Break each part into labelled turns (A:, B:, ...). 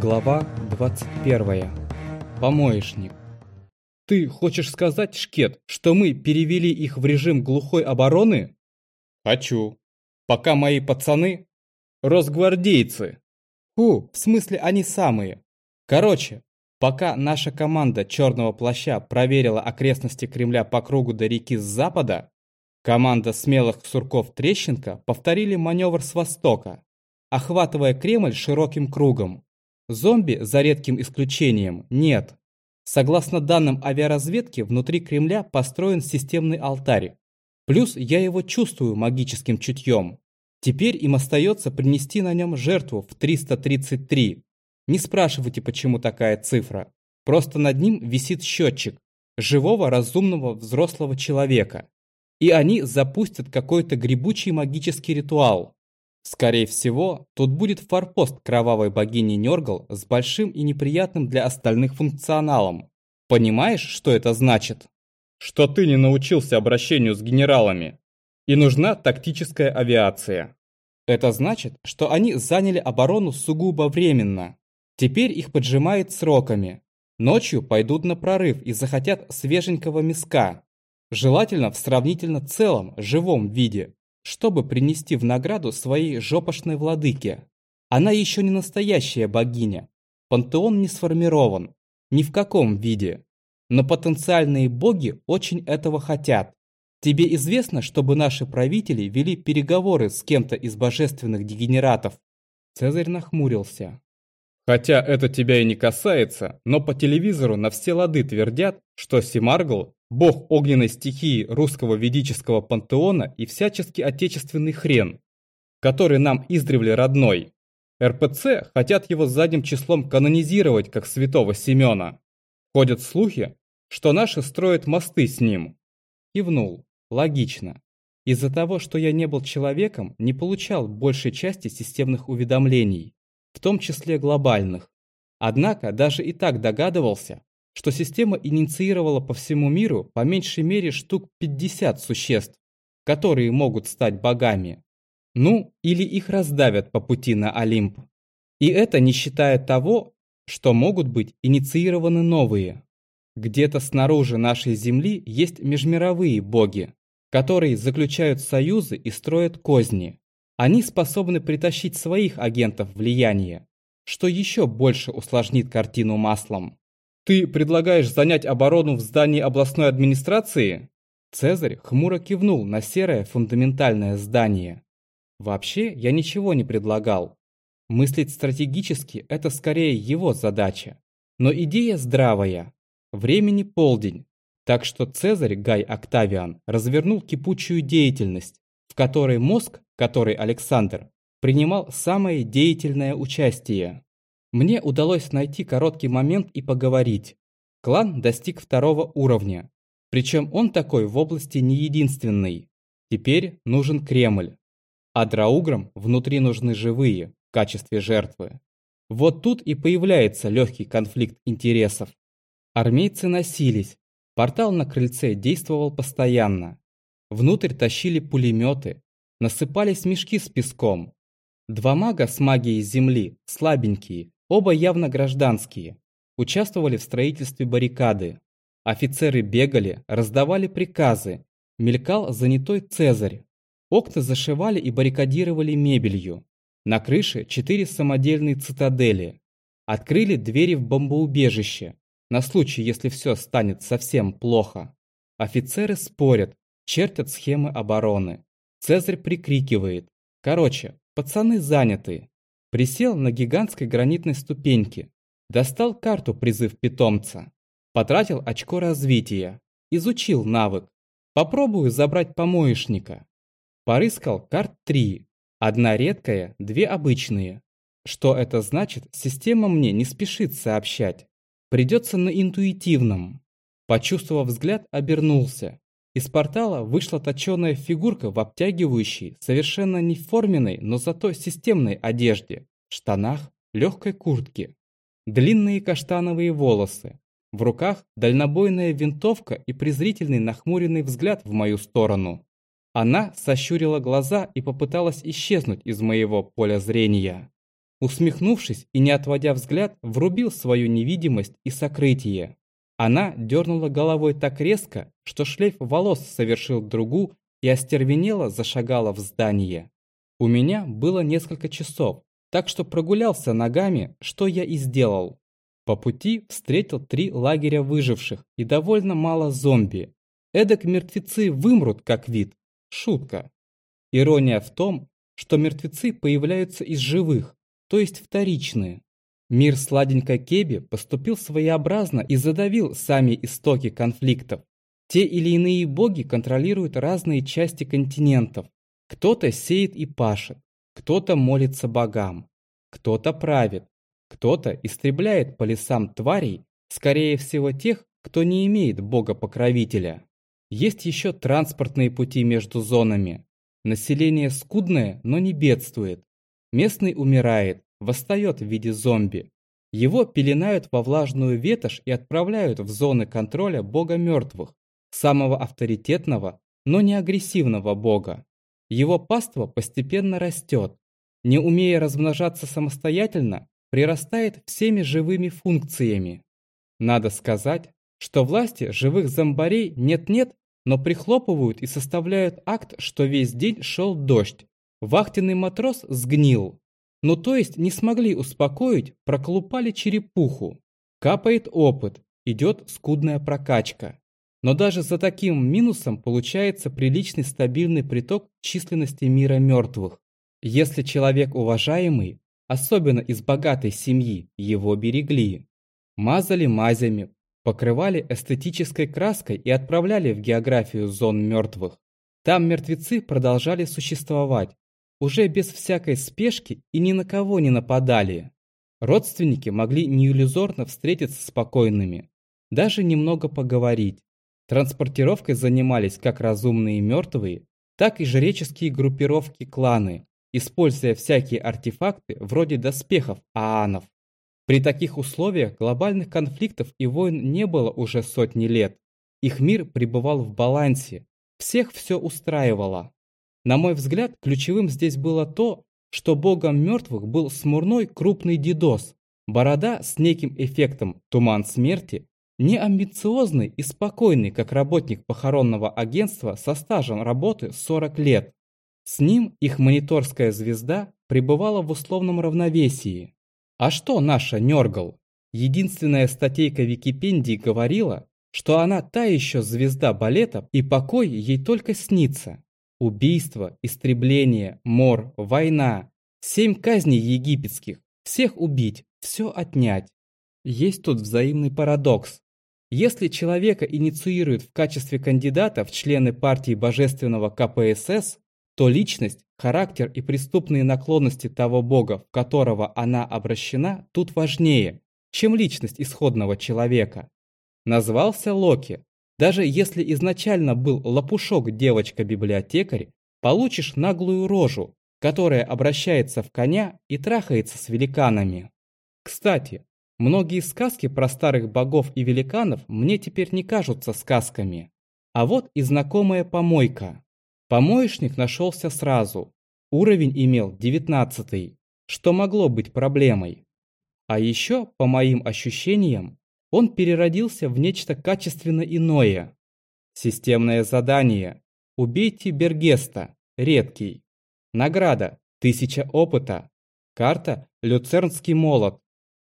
A: Глава 21. Помоечник. Ты хочешь сказать, Шкет, что мы перевели их в режим глухой обороны? Хочу. Пока мои пацаны росгвардейцы. Фу, в смысле они самые. Короче, пока наша команда Черного Плаща проверила окрестности Кремля по кругу до реки с запада, команда смелых сурков Трещенко повторили маневр с востока, охватывая Кремль широким кругом. Зомби, за редким исключением, нет. Согласно данным авиаразведки, внутри Кремля построен системный алтарь. Плюс я его чувствую магическим чутьем. Теперь им остается принести на нем жертву в 333. Не спрашивайте, почему такая цифра. Просто над ним висит счетчик живого разумного взрослого человека. И они запустят какой-то грибучий магический ритуал. Скорее всего, тут будет форпост кровавой богини Нергал с большим и неприятным для остальных функционалом. Понимаешь, что это значит? Что ты не научился обращению с генералами. И нужна тактическая авиация. Это значит, что они заняли оборону сугубо временно. Теперь их поджимает сроками. Ночью пойдут на прорыв и захотят свеженького миска. Желательно в сравнительно целом, живом виде, чтобы принести в награду своей жопошной владыке. Она еще не настоящая богиня. Пантеон не сформирован. Ни в каком виде. Но потенциальные боги очень этого хотят. Тебе известно, чтобы наши правители вели переговоры с кем-то из божественных дегенератов? Цезарь нахмурился. Хотя это тебя и не касается, но по телевизору на все лады твердят, что Симаргл бог огненной стихии русского ведического пантеона и всячески отечественный хрен, который нам издревле родной. РПЦ хотят его задним числом канонизировать как святого Семена. Ходят слухи, что наши строят мосты с ним. Кивнул. Логично. Из-за того, что я не был человеком, не получал большей части системных уведомлений, в том числе глобальных. Однако даже и так догадывался, что система инициировала по всему миру по меньшей мере штук 50 существ, которые могут стать богами. Ну, или их раздавят по пути на Олимп. И это не считая того, что могут быть инициированы новые. Где-то снаружи нашей Земли есть межмировые боги, которые заключают союзы и строят козни. Они способны притащить своих агентов влияния, что еще больше усложнит картину маслом. «Ты предлагаешь занять оборону в здании областной администрации?» Цезарь хмуро кивнул на серое фундаментальное здание. «Вообще, я ничего не предлагал. Мыслить стратегически – это скорее его задача. Но идея здравая. Времени полдень. Так что Цезарь Гай Октавиан развернул кипучую деятельность, в которой мозг, который Александр, принимал самое деятельное участие. Мне удалось найти короткий момент и поговорить. Клан достиг второго уровня. Причем он такой в области не единственный. Теперь нужен Кремль. А драуграм внутри нужны живые, в качестве жертвы. Вот тут и появляется легкий конфликт интересов. Армейцы носились. Портал на крыльце действовал постоянно. Внутрь тащили пулеметы. Насыпались мешки с песком. Два мага с магией земли, слабенькие, Оба явно гражданские. Участвовали в строительстве баррикады. Офицеры бегали, раздавали приказы. Мелькал занятой Цезарь. Окна зашивали и баррикадировали мебелью. На крыше четыре самодельные цитадели. Открыли двери в бомбоубежище. На случай, если все станет совсем плохо. Офицеры спорят, чертят схемы обороны. Цезарь прикрикивает. Короче, пацаны заняты. Присел на гигантской гранитной ступеньке. Достал карту призыв питомца. Потратил очко развития. Изучил навык. Попробую забрать помоечника. Порыскал карт 3. Одна редкая, две обычные. Что это значит, система мне не спешит сообщать. Придется на интуитивном. Почувствовав взгляд, обернулся. Из портала вышла точеная фигурка в обтягивающей, совершенно не форменной, но зато системной одежде, штанах, легкой куртке. Длинные каштановые волосы. В руках дальнобойная винтовка и презрительный нахмуренный взгляд в мою сторону. Она сощурила глаза и попыталась исчезнуть из моего поля зрения. Усмехнувшись и не отводя взгляд, врубил свою невидимость и сокрытие. Она дернула головой так резко, что шлейф волос совершил другу и остервенело зашагала в здание. У меня было несколько часов, так что прогулялся ногами, что я и сделал. По пути встретил три лагеря выживших и довольно мало зомби. Эдак мертвецы вымрут как вид. Шутка. Ирония в том, что мертвецы появляются из живых, то есть вторичные. Мир сладенькой Кеби поступил своеобразно и задавил сами истоки конфликтов. Те или иные боги контролируют разные части континентов. Кто-то сеет и пашет, кто-то молится богам, кто-то правит, кто-то истребляет по лесам тварей, скорее всего тех, кто не имеет бога-покровителя. Есть еще транспортные пути между зонами. Население скудное, но не бедствует. Местный умирает, восстает в виде зомби. Его пеленают во влажную ветошь и отправляют в зоны контроля бога мертвых, самого авторитетного, но не агрессивного бога. Его паство постепенно растет. Не умея размножаться самостоятельно, прирастает всеми живыми функциями. Надо сказать, что власти живых зомбарей нет-нет, но прихлопывают и составляют акт, что весь день шел дождь. Вахтенный матрос сгнил. Ну то есть не смогли успокоить, проколупали черепуху. Капает опыт, идет скудная прокачка. Но даже за таким минусом получается приличный стабильный приток численности мира мертвых. Если человек уважаемый, особенно из богатой семьи, его берегли. Мазали мазями, покрывали эстетической краской и отправляли в географию зон мертвых. Там мертвецы продолжали существовать, уже без всякой спешки и ни на кого не нападали. Родственники могли неиллюзорно встретиться спокойными, даже немного поговорить. Транспортировкой занимались как разумные мертвые, так и жреческие группировки кланы, используя всякие артефакты вроде доспехов аанов. При таких условиях глобальных конфликтов и войн не было уже сотни лет. Их мир пребывал в балансе, всех все устраивало. На мой взгляд, ключевым здесь было то, что богом мертвых был смурной крупный дедос, борода с неким эффектом туман смерти, не амбициозный и спокойный, как работник похоронного агентства со стажем работы 40 лет. С ним их мониторская звезда пребывала в условном равновесии. А что наша Нергал? Единственная статейка Википедии говорила, что она та еще звезда балета и покой ей только снится. Убийство, истребление, мор, война. Семь казней египетских. Всех убить, все отнять. Есть тут взаимный парадокс. Если человека инициируют в качестве кандидата в члены партии божественного КПСС, то личность, характер и преступные наклонности того бога, в которого она обращена, тут важнее, чем личность исходного человека. Назвался Локи, даже если изначально был лопушок девочка-библиотекарь, получишь наглую рожу, которая обращается в коня и трахается с великанами. Кстати, многие сказки про старых богов и великанов мне теперь не кажутся сказками. А вот и знакомая помойка. Помоечник нашелся сразу. Уровень имел 19 что могло быть проблемой. А еще, по моим ощущениям, он переродился в нечто качественно иное. Системное задание. Убейте Бергеста, редкий. Награда. Тысяча опыта. Карта Люцернский молот.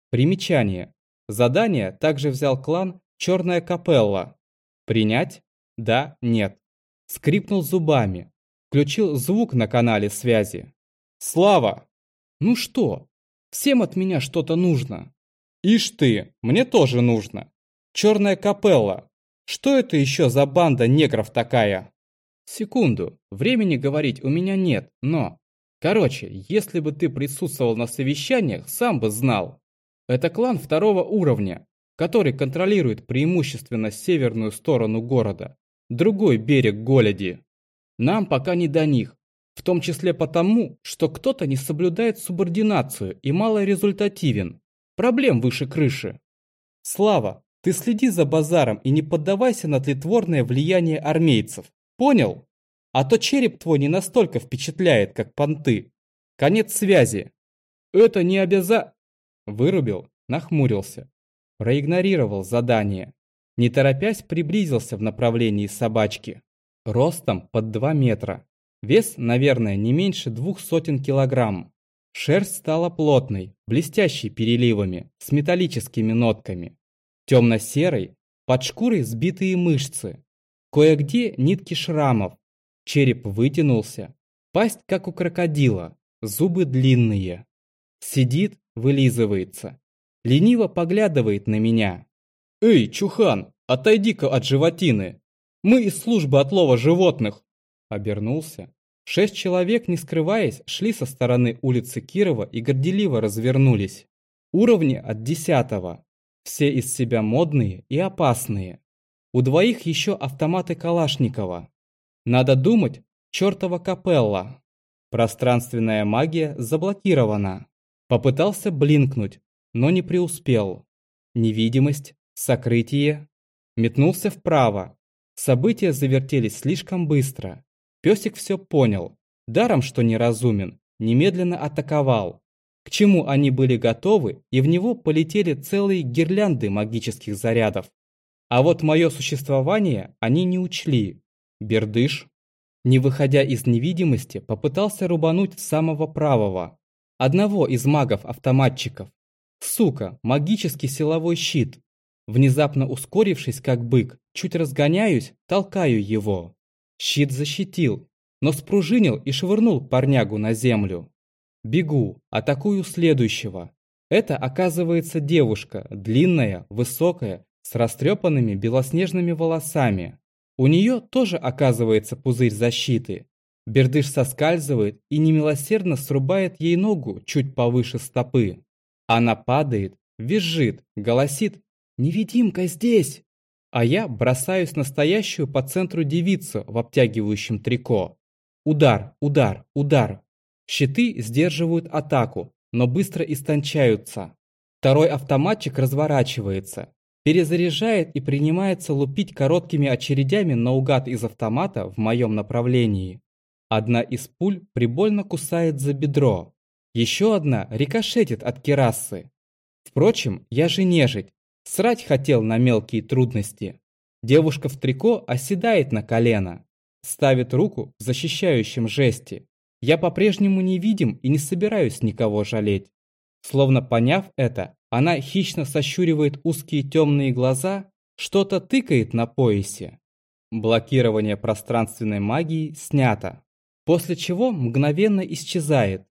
A: Примечание. Задание также взял клан Черная Капелла. Принять? Да, нет. Скрипнул зубами. Включил звук на канале связи. Слава! Ну что? Всем от меня что-то нужно. Ишь ты, мне тоже нужно. Черная капелла. Что это еще за банда негров такая? Секунду, времени говорить у меня нет, но... Короче, если бы ты присутствовал на совещаниях, сам бы знал. Это клан второго уровня, который контролирует преимущественно северную сторону города, другой берег Голеди. Нам пока не до них, в том числе потому, что кто-то не соблюдает субординацию и мало результативен. Проблем выше крыши. Слава, ты следи за базаром и не поддавайся на тлетворное влияние армейцев. Понял? А то череп твой не настолько впечатляет, как понты. Конец связи. Это не обяза...» Вырубил, нахмурился. Проигнорировал задание. Не торопясь приблизился в направлении собачки. Ростом под 2 метра. Вес, наверное, не меньше двух сотен килограмм. Шерсть стала плотной, блестящей переливами, с металлическими нотками. Темно-серой, под шкурой сбитые мышцы. Кое-где нитки шрамов. Череп вытянулся. Пасть, как у крокодила. Зубы длинные. Сидит, вылизывается. Лениво поглядывает на меня. «Эй, Чухан, отойди-ка от животины! Мы из службы отлова животных!» Обернулся. Шесть человек, не скрываясь, шли со стороны улицы Кирова и горделиво развернулись. Уровни от десятого. Все из себя модные и опасные. У двоих еще автоматы Калашникова. Надо думать, чертова капелла. Пространственная магия заблокирована. Попытался блинкнуть, но не преуспел. Невидимость, сокрытие. Метнулся вправо. События завертелись слишком быстро. Песик все понял. Даром, что неразумен, немедленно атаковал. К чему они были готовы, и в него полетели целые гирлянды магических зарядов. А вот мое существование они не учли. Бердыш, не выходя из невидимости, попытался рубануть самого правого. Одного из магов-автоматчиков. Сука, магический силовой щит. Внезапно ускорившись, как бык, чуть разгоняюсь, толкаю его. Щит защитил, но спружинил и швырнул парнягу на землю. Бегу, атакую следующего. Это оказывается девушка, длинная, высокая, с растрепанными белоснежными волосами. У нее тоже оказывается пузырь защиты. Бердыш соскальзывает и немилосердно срубает ей ногу чуть повыше стопы. Она падает, визжит, голосит «Невидимка здесь!» А я бросаюсь настоящую по центру девицу в обтягивающем трико. Удар, удар, удар. Щиты сдерживают атаку, но быстро истончаются. Второй автоматчик разворачивается, перезаряжает и принимается лупить короткими очередями наугад из автомата в моем направлении. Одна из пуль прибольно кусает за бедро. Еще одна рикошетит от керасы. Впрочем, я же нежить. Срать хотел на мелкие трудности. Девушка в трико оседает на колено. Ставит руку в защищающем жесте. Я по-прежнему не видим и не собираюсь никого жалеть. Словно поняв это, она хищно сощуривает узкие темные глаза, что-то тыкает на поясе. Блокирование пространственной магии снято, после чего мгновенно исчезает.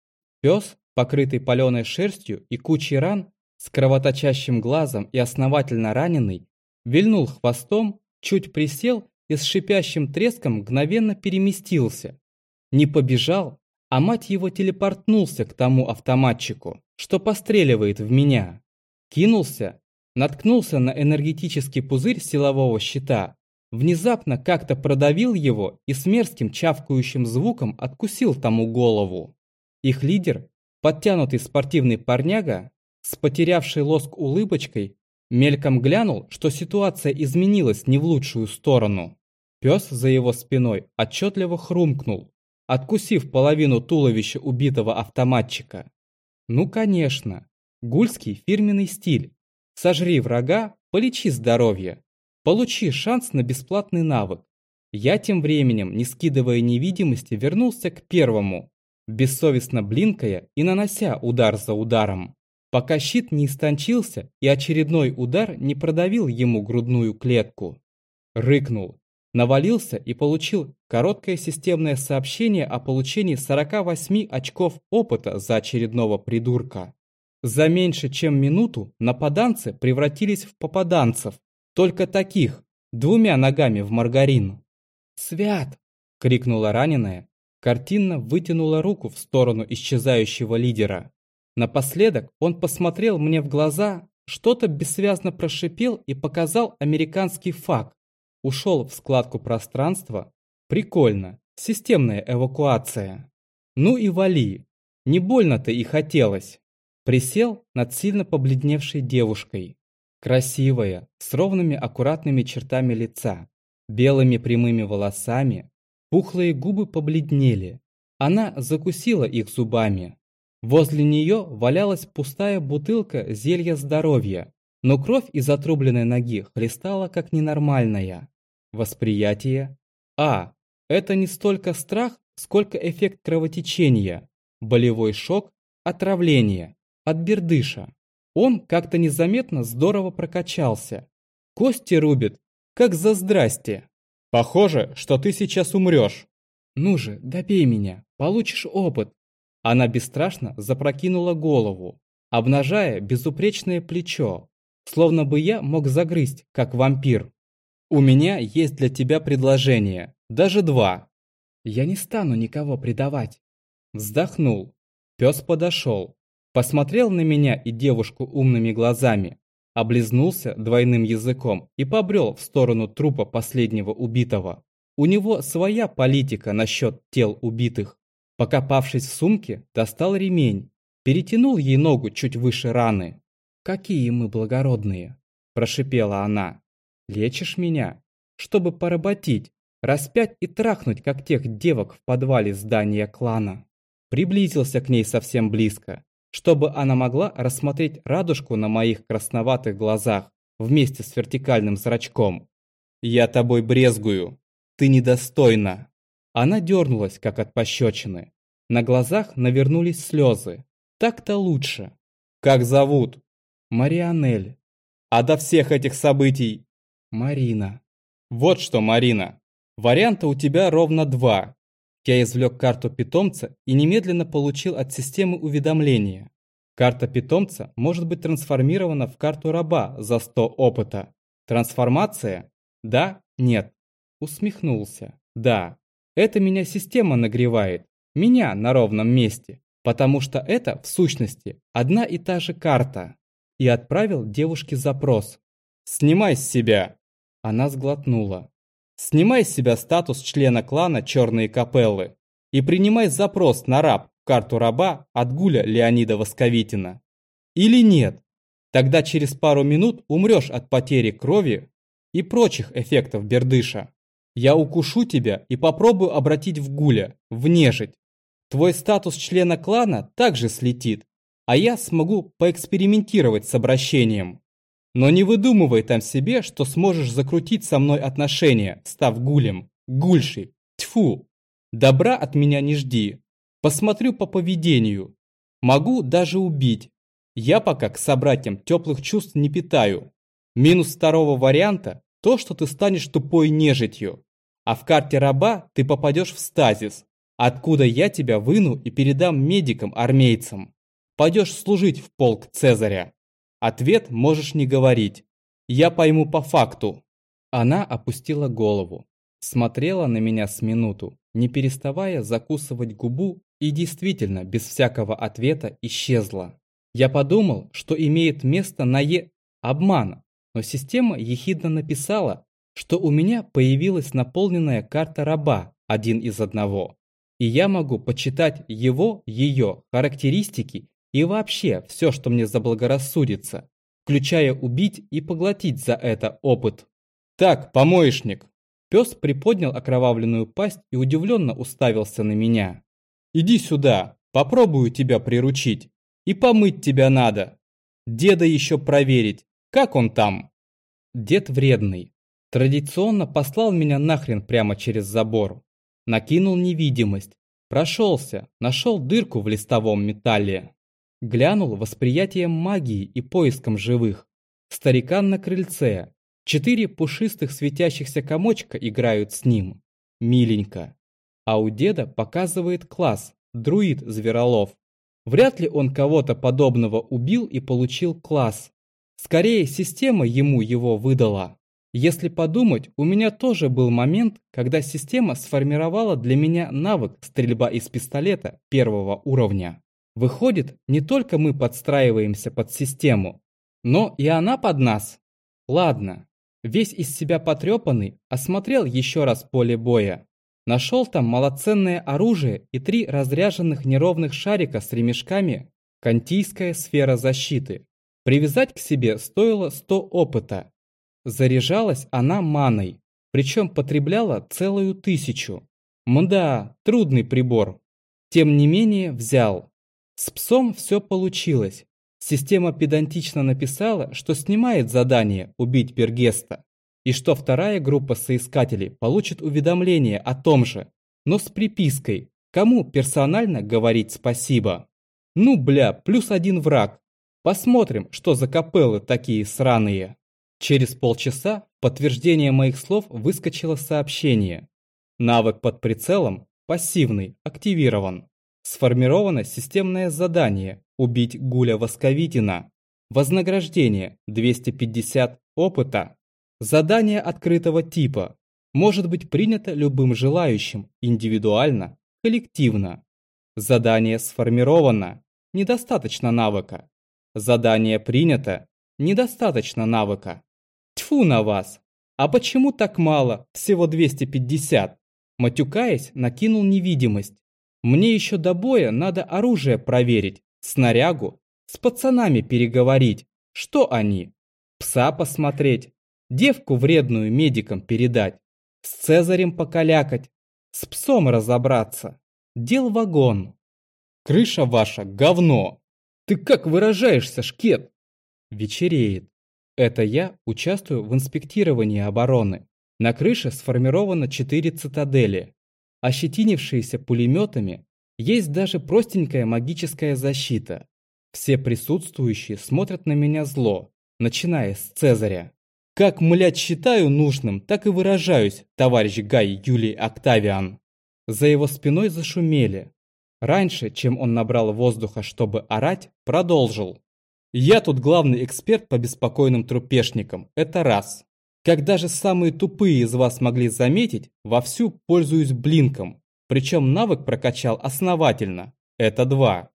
A: Пес, покрытый паленой шерстью и кучей ран, с кровоточащим глазом и основательно раненый, вильнул хвостом, чуть присел и с шипящим треском мгновенно переместился. Не побежал, а мать его телепортнулся к тому автоматчику, что постреливает в меня. Кинулся, наткнулся на энергетический пузырь силового щита, внезапно как-то продавил его и с мерзким чавкающим звуком откусил тому голову. Их лидер, подтянутый спортивный парняга, с потерявшей лоск улыбочкой, мельком глянул, что ситуация изменилась не в лучшую сторону. Пес за его спиной отчетливо хрумкнул, откусив половину туловища убитого автоматчика. Ну конечно, Гульский фирменный стиль. Сожри врага, полечи здоровье. Получи шанс на бесплатный навык. Я тем временем, не скидывая невидимости, вернулся к первому, бессовестно блинкая и нанося удар за ударом, пока щит не истончился и очередной удар не продавил ему грудную клетку. Рыкнул, навалился и получил короткое системное сообщение о получении 48 очков опыта за очередного придурка. За меньше чем минуту нападанцы превратились в попаданцев, только таких, двумя ногами в маргарин. «Свят!» — крикнула раненая, картинно вытянула руку в сторону исчезающего лидера. Напоследок он посмотрел мне в глаза, что-то бессвязно прошипел и показал американский факт. Ушел в складку пространства. Прикольно, системная эвакуация. Ну и вали, не больно-то и хотелось. Присел над сильно побледневшей девушкой. Красивая, с ровными аккуратными чертами лица, белыми прямыми волосами, пухлые губы побледнели. Она закусила их зубами. Возле нее валялась пустая бутылка зелья здоровья, но кровь из отрубленной ноги хлестала как ненормальная. Восприятие. А. Это не столько страх, сколько эффект кровотечения, болевой шок, отравление, от бердыша. Он как-то незаметно здорово прокачался. Кости рубит, как за здрасте. Похоже, что ты сейчас умрешь. Ну же, добей меня, получишь опыт. Она бесстрашно запрокинула голову, обнажая безупречное плечо, словно бы я мог загрызть, как вампир. У меня есть для тебя предложение, даже два. Я не стану никого предавать. Вздохнул. Пес подошел, посмотрел на меня и девушку умными глазами, облизнулся двойным языком и побрел в сторону трупа последнего убитого. У него своя политика насчет тел убитых. Покопавшись в сумке, достал ремень, перетянул ей ногу чуть выше раны. «Какие мы благородные!» – прошипела она. «Лечишь меня, чтобы поработить, распять и трахнуть, как тех девок в подвале здания клана». Приблизился к ней совсем близко, чтобы она могла рассмотреть радужку на моих красноватых глазах вместе с вертикальным зрачком. «Я тобой брезгую. Ты недостойна». Она дернулась, как от пощечины. На глазах навернулись слезы. Так-то лучше. «Как зовут?» «Марианель». «А до всех этих событий?» «Марина». «Вот что, Марина. Варианта у тебя ровно два. Я извлек карту питомца и немедленно получил от системы уведомление. Карта питомца может быть трансформирована в карту раба за 100 опыта. Трансформация? Да? Нет? Усмехнулся. Да. Это меня система нагревает. Меня на ровном месте. Потому что это, в сущности, одна и та же карта. И отправил девушке запрос. «Снимай с себя!» Она сглотнула. Снимай с себя статус члена клана Черные Капеллы и принимай запрос на раб карту раба от Гуля Леонида Восковитина. Или нет, тогда через пару минут умрешь от потери крови и прочих эффектов бердыша. Я укушу тебя и попробую обратить в Гуля, в нежить. Твой статус члена клана также слетит, а я смогу поэкспериментировать с обращением. Но не выдумывай там себе, что сможешь закрутить со мной отношения, став гулем, гульшей. Тьфу! Добра от меня не жди. Посмотрю по поведению. Могу даже убить. Я пока к собратьям теплых чувств не питаю. Минус второго варианта – то, что ты станешь тупой нежитью. А в карте раба ты попадешь в стазис, откуда я тебя выну и передам медикам-армейцам. Пойдешь служить в полк Цезаря. Ответ можешь не говорить. Я пойму по факту. Она опустила голову, смотрела на меня с минуту, не переставая закусывать губу и действительно без всякого ответа исчезла. Я подумал, что имеет место на е... обман, но система ехидно написала, что у меня появилась наполненная карта раба один из одного, и я могу почитать его, ее характеристики и вообще все, что мне заблагорассудится, включая убить и поглотить за это опыт. Так, помоечник. Пес приподнял окровавленную пасть и удивленно уставился на меня. Иди сюда, попробую тебя приручить. И помыть тебя надо. Деда еще проверить, как он там. Дед вредный. Традиционно послал меня нахрен прямо через забор. Накинул невидимость. Прошелся, нашел дырку в листовом металле. Глянул восприятием магии и поиском живых. Старикан на крыльце. Четыре пушистых светящихся комочка играют с ним. Миленько. А у деда показывает класс, друид Зверолов. Вряд ли он кого-то подобного убил и получил класс. Скорее, система ему его выдала. Если подумать, у меня тоже был момент, когда система сформировала для меня навык стрельба из пистолета первого уровня. Выходит, не только мы подстраиваемся под систему, но и она под нас. Ладно, весь из себя потрепанный, осмотрел еще раз поле боя. Нашел там малоценное оружие и три разряженных неровных шарика с ремешками «Кантийская сфера защиты». Привязать к себе стоило 100 опыта. Заряжалась она маной, причем потребляла целую тысячу. Мда, трудный прибор. Тем не менее взял. С псом все получилось. Система педантично написала, что снимает задание убить Бергеста, и что вторая группа соискателей получит уведомление о том же, но с припиской, кому персонально говорить спасибо. Ну бля, плюс один враг. Посмотрим, что за капеллы такие сраные. Через полчаса в подтверждение моих слов выскочило сообщение. Навык под прицелом, пассивный, активирован. Сформировано системное задание «Убить Гуля Восковитина». Вознаграждение 250 опыта. Задание открытого типа. Может быть принято любым желающим, индивидуально, коллективно. Задание сформировано. Недостаточно навыка. Задание принято. Недостаточно навыка. Тьфу на вас! А почему так мало, всего 250? Матюкаясь, накинул невидимость. Мне еще до боя надо оружие проверить, снарягу, с пацанами переговорить. Что они? Пса посмотреть, девку вредную медикам передать, с Цезарем покалякать, с псом разобраться. Дел вагон. Крыша ваша говно. Ты как выражаешься, шкет? Вечереет. Это я участвую в инспектировании обороны. На крыше сформировано четыре цитадели. Ощетинившиеся пулеметами, есть даже простенькая магическая защита. Все присутствующие смотрят на меня зло, начиная с Цезаря. Как, млять, считаю нужным, так и выражаюсь, товарищ Гай Юлий Октавиан. За его спиной зашумели. Раньше, чем он набрал воздуха, чтобы орать, продолжил. Я тут главный эксперт по беспокойным трупешникам, это раз. Как даже самые тупые из вас могли заметить, вовсю пользуюсь блинком. Причем навык прокачал основательно. Это два.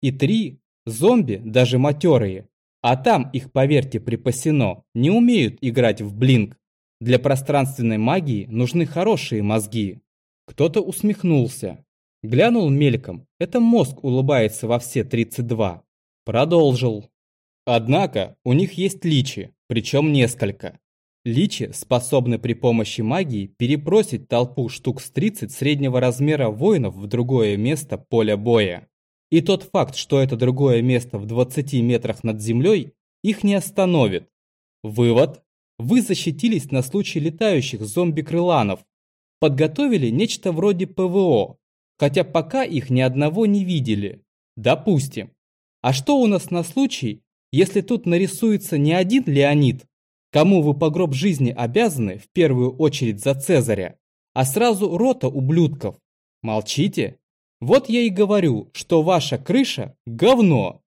A: И три. Зомби, даже матерые. А там их, поверьте, припасено, не умеют играть в блинк. Для пространственной магии нужны хорошие мозги. Кто-то усмехнулся. Глянул мельком. Это мозг улыбается во все 32. Продолжил. Однако у них есть личи, причем несколько. Личи способны при помощи магии перебросить толпу штук с 30 среднего размера воинов в другое место поля боя. И тот факт, что это другое место в 20 метрах над землей, их не остановит. Вывод. Вы защитились на случай летающих зомби-крыланов. Подготовили нечто вроде ПВО, хотя пока их ни одного не видели. Допустим. А что у нас на случай, если тут нарисуется не один Леонид, Кому вы по гроб жизни обязаны, в первую очередь за Цезаря, а сразу рота ублюдков? Молчите? Вот я и говорю, что ваша крыша – говно.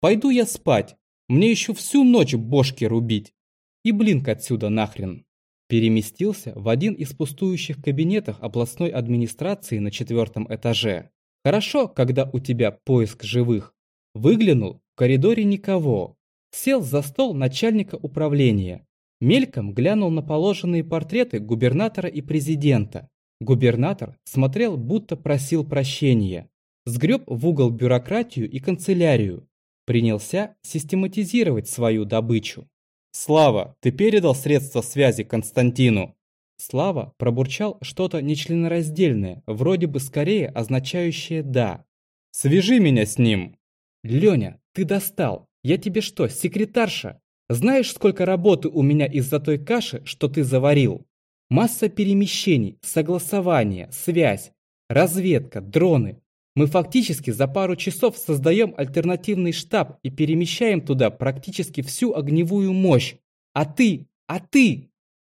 A: Пойду я спать, мне еще всю ночь бошки рубить. И блинк отсюда нахрен. Переместился в один из пустующих кабинетов областной администрации на четвертом этаже. Хорошо, когда у тебя поиск живых. Выглянул, в коридоре никого. Сел за стол начальника управления. Мельком глянул на положенные портреты губернатора и президента. Губернатор смотрел, будто просил прощения. Сгреб в угол бюрократию и канцелярию. Принялся систематизировать свою добычу. «Слава, ты передал средства связи Константину?» Слава пробурчал что-то нечленораздельное, вроде бы скорее означающее «да». «Свяжи меня с ним!» «Леня, ты достал! Я тебе что, секретарша? Знаешь, сколько работы у меня из-за той каши, что ты заварил? Масса перемещений, согласование, связь, разведка, дроны. Мы фактически за пару часов создаем альтернативный штаб и перемещаем туда практически всю огневую мощь. А ты, а ты!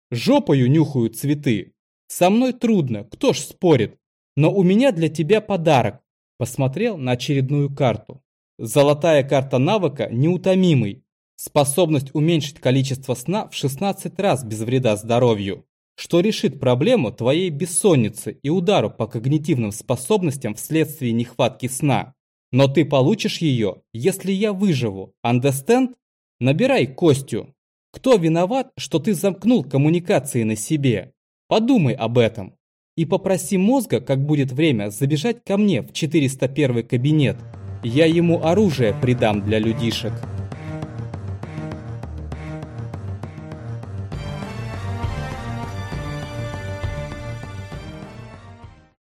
A: Жопою нюхают цветы. Со мной трудно, кто ж спорит. Но у меня для тебя подарок. Посмотрел на очередную карту. Золотая карта навыка неутомимый. Способность уменьшить количество сна в 16 раз без вреда здоровью. Что решит проблему твоей бессонницы и удару по когнитивным способностям вследствие нехватки сна. Но ты получишь ее, если я выживу. Understand? Набирай Костю. Кто виноват, что ты замкнул коммуникации на себе? Подумай об этом. И попроси мозга, как будет время, забежать ко мне в 401 кабинет. Я ему оружие придам для людишек.